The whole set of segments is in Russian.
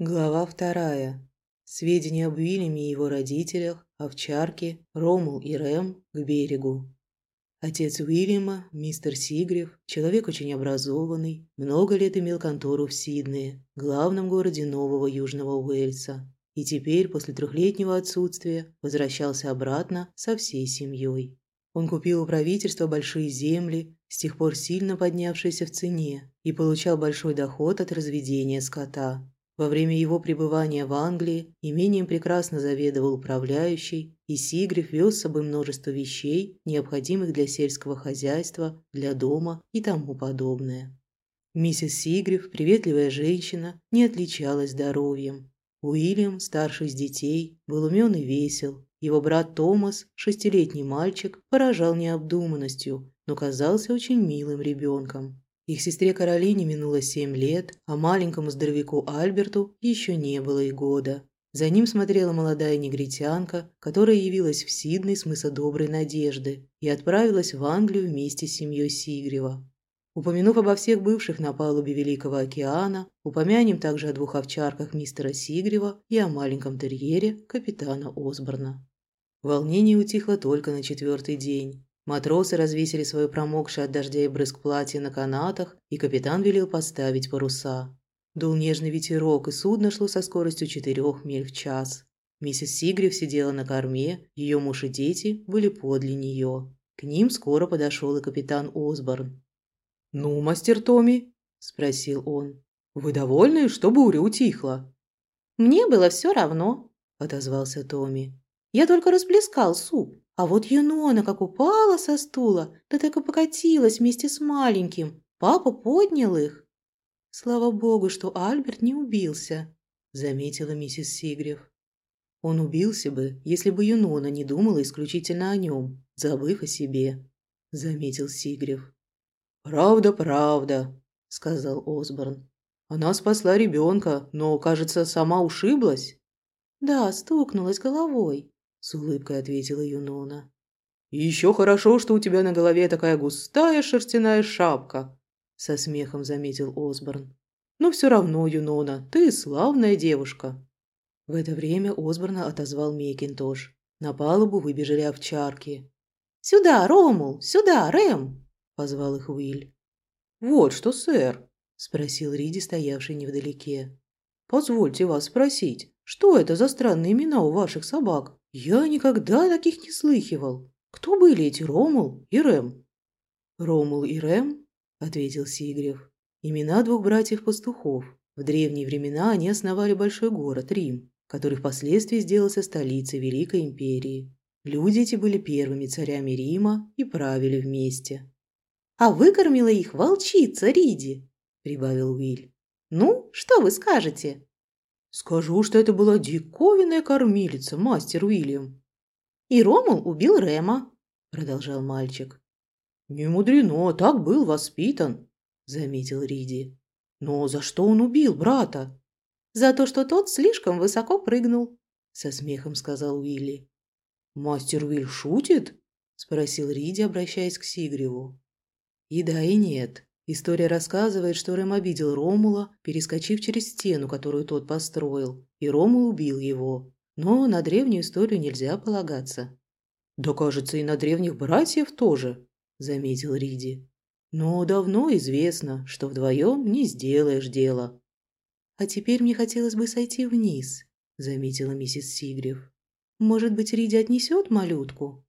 Глава вторая. Сведения об Уильяме и его родителях, овчарке, Ромул и Рэм к берегу. Отец Уильяма, мистер Сигрев, человек очень образованный, много лет имел контору в Сиднее, главном городе Нового Южного Уэльса, и теперь, после трехлетнего отсутствия, возвращался обратно со всей семьей. Он купил у правительства большие земли, с тех пор сильно поднявшиеся в цене, и получал большой доход от разведения скота. Во время его пребывания в Англии имением прекрасно заведовал управляющий, и Сигриф вез с собой множество вещей, необходимых для сельского хозяйства, для дома и тому подобное. Миссис Сигриф, приветливая женщина, не отличалась здоровьем. Уильям, старший из детей, был умен и весел, его брат Томас, шестилетний мальчик, поражал необдуманностью, но казался очень милым ребенком. Их сестре Каролине минуло семь лет, а маленькому здоровяку Альберту еще не было и года. За ним смотрела молодая негритянка, которая явилась в Сидней с мыса Доброй Надежды и отправилась в Англию вместе с семьей Сигрева. Упомянув обо всех бывших на палубе Великого океана, упомянем также о двух овчарках мистера Сигрева и о маленьком терьере капитана Осборна. Волнение утихло только на четвертый день. Матросы развесили свое промокшее от дождя и брызг платье на канатах, и капитан велел поставить паруса. Дул нежный ветерок, и судно шло со скоростью четырех миль в час. Миссис Сигрев сидела на корме, ее муж и дети были подле нее. К ним скоро подошел и капитан Осборн. «Ну, мастер Томми?» – спросил он. «Вы довольны, что буря утихла?» «Мне было все равно», – отозвался Томми. Я только расплескал суп. А вот Юнона как упала со стула, да так и покатилась вместе с маленьким. Папа поднял их. Слава богу, что Альберт не убился, заметила миссис Сигрев. Он убился бы, если бы Юнона не думала исключительно о нем, забыв о себе, заметил Сигрев. «Правда, правда», — сказал Осборн. «Она спасла ребенка, но, кажется, сама ушиблась». «Да, стукнулась головой», – с улыбкой ответила Юнона. еще хорошо, что у тебя на голове такая густая шерстяная шапка», – со смехом заметил Осборн. «Но все равно, Юнона, ты славная девушка». В это время Осборна отозвал Мекинтош. На палубу выбежали овчарки. «Сюда, Ромул! Сюда, Рэм!» – позвал их Уиль. «Вот что, сэр!» – спросил Риди, стоявший невдалеке. «Позвольте вас спросить, что это за странные имена у ваших собак?» Я никогда таких не слыхивал. Кто были эти Ромул и Рэм? Ромул и Рэм, ответил Сигрев. Имена двух братьев-пастухов. В древние времена они основали большой город Рим, который впоследствии сделался столицей Великой империи. Люди эти были первыми царями Рима и правили вместе. «А выкормила их волчица Риди», – прибавил Уиль. «Ну, что вы скажете?» Скажу, что это была диковинная кормилица, мастер Уильям. И Ромул убил Рема, продолжал мальчик. Не мудрено, так был воспитан, заметил Риди. Но за что он убил брата? За то, что тот слишком высоко прыгнул, со смехом сказал Уилли. Мастер Уиль шутит? спросил Риди, обращаясь к Сигреву. И да, и нет. История рассказывает, что Рэм обидел Ромула, перескочив через стену, которую тот построил, и Ромул убил его. Но на древнюю историю нельзя полагаться. «Да, кажется, и на древних братьев тоже», – заметил Риди. «Но давно известно, что вдвоем не сделаешь дело». «А теперь мне хотелось бы сойти вниз», – заметила миссис Сигрев. «Может быть, Риди отнесет малютку?»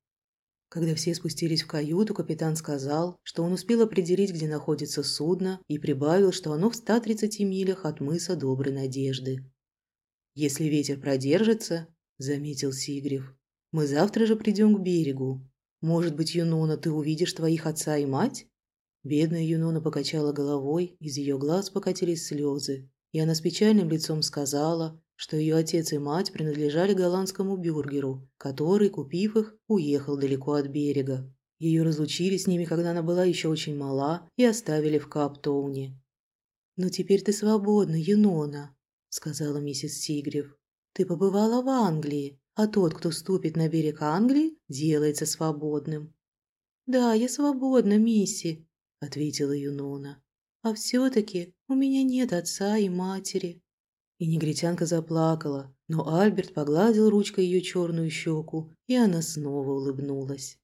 Когда все спустились в каюту, капитан сказал, что он успел определить, где находится судно, и прибавил, что оно в 130 милях от мыса Доброй Надежды. «Если ветер продержится», — заметил Сигрев, — «мы завтра же придем к берегу. Может быть, Юнона, ты увидишь твоих отца и мать?» Бедная Юнона покачала головой, из ее глаз покатились слезы, и она с печальным лицом сказала, что ее отец и мать принадлежали голландскому бюргеру, который, купив их, уехал далеко от берега. Ее разлучили с ними, когда она была еще очень мала, и оставили в Каптоуне. «Но теперь ты свободна, Юнона», — сказала миссис Сигрев. «Ты побывала в Англии, а тот, кто ступит на берег Англии, делается свободным». «Да, я свободна, мисси», — ответила Юнона. «А все-таки у меня нет отца и матери». И негритянка заплакала, но Альберт погладил ручкой ее черную щеку, и она снова улыбнулась.